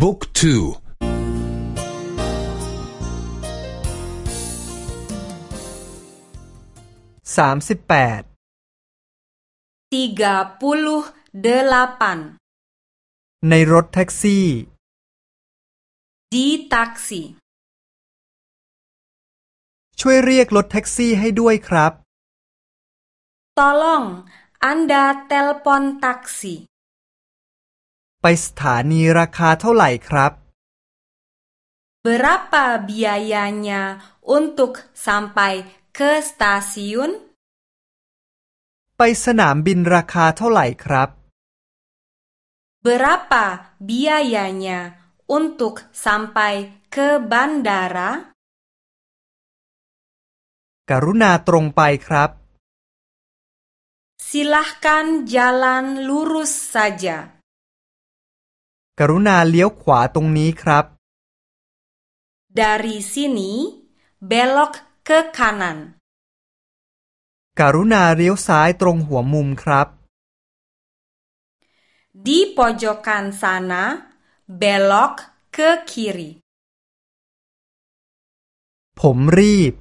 บุ๊กทูสามสิบแปดติกาปุลุเดลาปันในรถแท็กซี่ดีแท็กซี่ ช่วยเรียกรถแท็กซี่ให้ด้วยครับอลองอันดาเทลปอนแท็กซี่ไปสถานีราคาเท่าไหร่ครับ Berapa biayanya untuk sampai ke stasiun? ไปสนามบินราคาเท่าไหร่ครับ Berapa biayanya untuk sampai ke bandara? กรุณาตรงไปครับ Silahkan jalan lurus saja. กรุณาเลี้ยวขวาตรงนี้ครับ dari sini belok ke kanan กรุณาเลี้ยวซ้ายตรงหัวมุมครับ di pojokan sana belok ke kiri ผมรีบ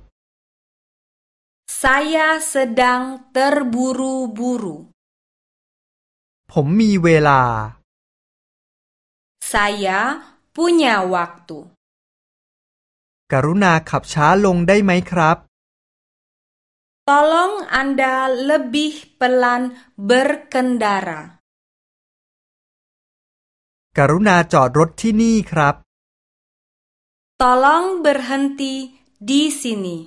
saya sedang terburu-buru ผมมีเวลา Saya punya waktu. กรุณาขับช้าลงได้ไหมครับ Tolong Anda lebih pelan berkendara. กรุณาจอดรถที่นี่ครับ Tolong berhenti di sini.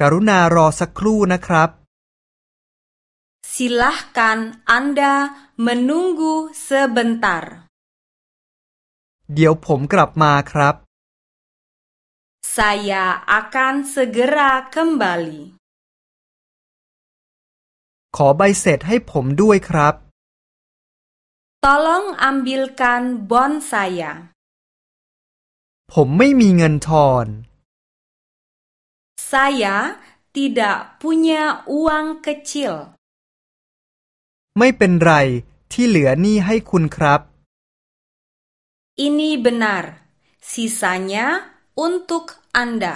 กรุณารอสักครู่นะครับ Silahkan Anda menunggu sebentar. เดี๋ยวผมกลับมาครับ Saya akan segera kembali ขอใบเสร็จให้ผมด้วยครับ Tolong ambilkan bon saya ผมไม่มีเงินทอน Saya tidak punya uang kecil ไม่เป็นไรที่เหลือนี่ให้คุณครับ Ini benar. Sisanya untuk Anda.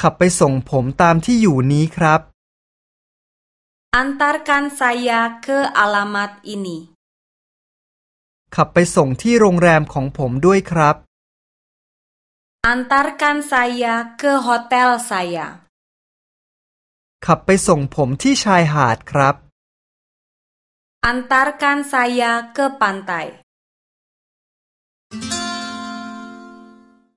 ขับไปส่งผมตามที่อยู่นี้ครับ Antarkan saya ke alamat ini. ขับไปส่งที่โรงแรมของผมด้วยครับ Antarkan saya ke hotel saya. ขับไปส่งผมที่ชายหาดครับ Antarkan saya ke pantai.